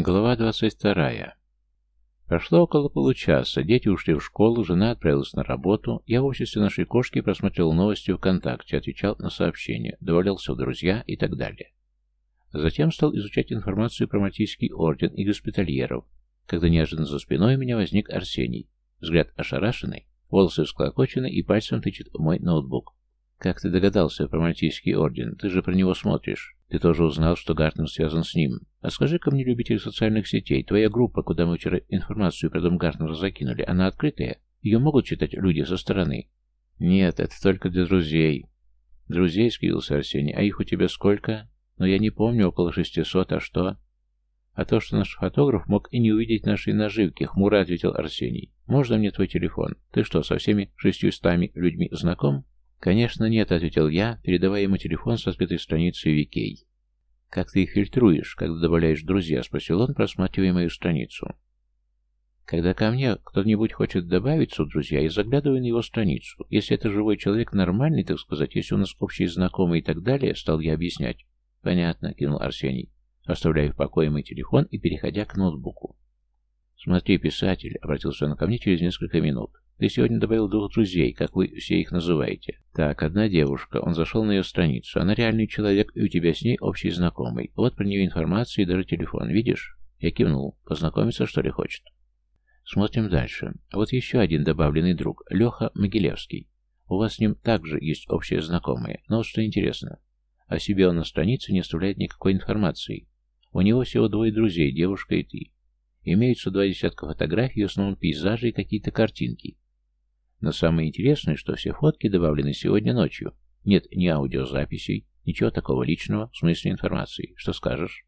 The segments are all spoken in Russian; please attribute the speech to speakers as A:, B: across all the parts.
A: Глава 22. Прошло около получаса, дети ушли в школу, жена отправилась на работу, я в обществе нашей кошки просмотрел новости ВКонтакте, отвечал на сообщения, добавлялся в друзья и так далее. Затем стал изучать информацию про Мальтийский орден и госпитальеров, когда неожиданно за спиной у меня возник Арсений. Взгляд ошарашенный, волосы всклокочены и пальцем тычет мой ноутбук. «Как ты догадался про Мальтийский орден? Ты же про него смотришь». Ты тоже узнал, что Гартнер связан с ним. А скажи-ка мне, любитель социальных сетей, твоя группа, куда мы вчера информацию про дом Гартнера закинули, она открытая? Ее могут читать люди со стороны? Нет, это только для друзей. Друзей, скривился Арсений. А их у тебя сколько? Но я не помню, около шестисот, а что? А то, что наш фотограф мог и не увидеть нашей наживки, хмуро ответил Арсений. Можно мне твой телефон? Ты что, со всеми шестьюстами людьми знаком? «Конечно нет», — ответил я, передавая ему телефон с открытой страницей Викей. «Как ты их фильтруешь, когда добавляешь друзья?» — спросил он, просматривая мою страницу. Когда ко мне кто-нибудь хочет добавиться друзья, я заглядываю на его страницу. Если это живой человек, нормальный, так сказать, если у нас общие знакомые и так далее, стал я объяснять. «Понятно», — кинул Арсений, оставляя в покое мой телефон и переходя к ноутбуку. «Смотри, писатель», — обратился он ко мне через несколько минут. Ты сегодня добавил двух друзей, как вы все их называете. Так, одна девушка, он зашел на ее страницу. Она реальный человек, и у тебя с ней общий знакомый. Вот про нее информация и даже телефон, видишь? Я кивнул. Познакомиться, что ли, хочет? Смотрим дальше. Вот еще один добавленный друг, Леха Могилевский. У вас с ним также есть общее знакомое, но вот что интересно. О себе он на странице не оставляет никакой информации. У него всего двое друзей, девушка и ты. Имеются два десятка фотографий, в основном пейзажи и какие-то картинки. Но самое интересное, что все фотки добавлены сегодня ночью. Нет ни аудиозаписей, ничего такого личного, в смысле информации. Что скажешь?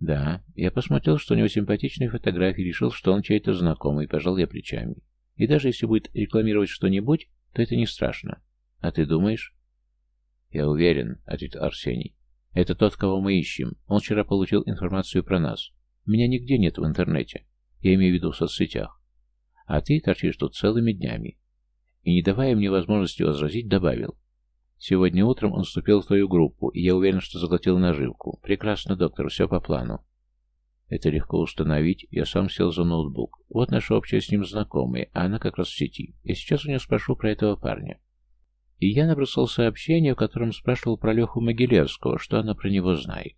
A: Да, я посмотрел, что у него симпатичные фотографии, решил, что он чей-то знакомый, пожал я плечами. И даже если будет рекламировать что-нибудь, то это не страшно. А ты думаешь? Я уверен, ответил Арсений. Это тот, кого мы ищем. Он вчера получил информацию про нас. Меня нигде нет в интернете. Я имею в виду в соцсетях. А ты торчишь тут целыми днями. И, не давая мне возможности возразить, добавил. Сегодня утром он вступил в твою группу, и я уверен, что заглотил наживку. Прекрасно, доктор, все по плану. Это легко установить. Я сам сел за ноутбук. Вот наша общая с ним знакомая, а она как раз в сети. Я сейчас у нее спрошу про этого парня. И я набросал сообщение, в котором спрашивал про Леху Могилевского, что она про него знает.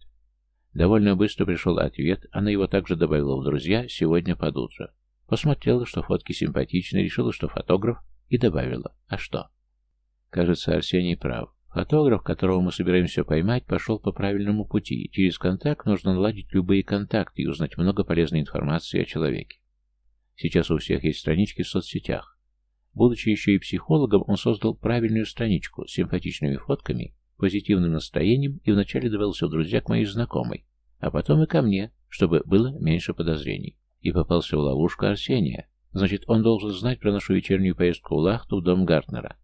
A: Довольно быстро пришел ответ, она его также добавила в друзья сегодня под утро. Посмотрела, что фотки симпатичные, решила, что фотограф, и добавила. А что? Кажется, Арсений прав. Фотограф, которого мы собираемся поймать, пошел по правильному пути. Через контакт нужно наладить любые контакты и узнать много полезной информации о человеке. Сейчас у всех есть странички в соцсетях. Будучи еще и психологом, он создал правильную страничку с симпатичными фотками, позитивным настроением и вначале добавился в друзья к моей знакомой, а потом и ко мне, чтобы было меньше подозрений и попался в ловушку Арсения. Значит, он должен знать про нашу вечернюю поездку в Лахту в дом Гартнера.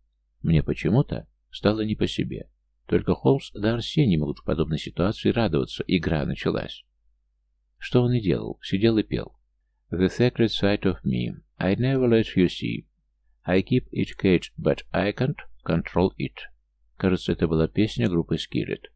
A: Мне почему-то стало не по себе. Только Холмс да Арсений могут в подобной ситуации радоваться. Игра началась. Что он и делал. Сидел и пел. The secret side of me. I never let you see. I keep it caged, but I can't control it. Кажется, это была песня группы Skillet.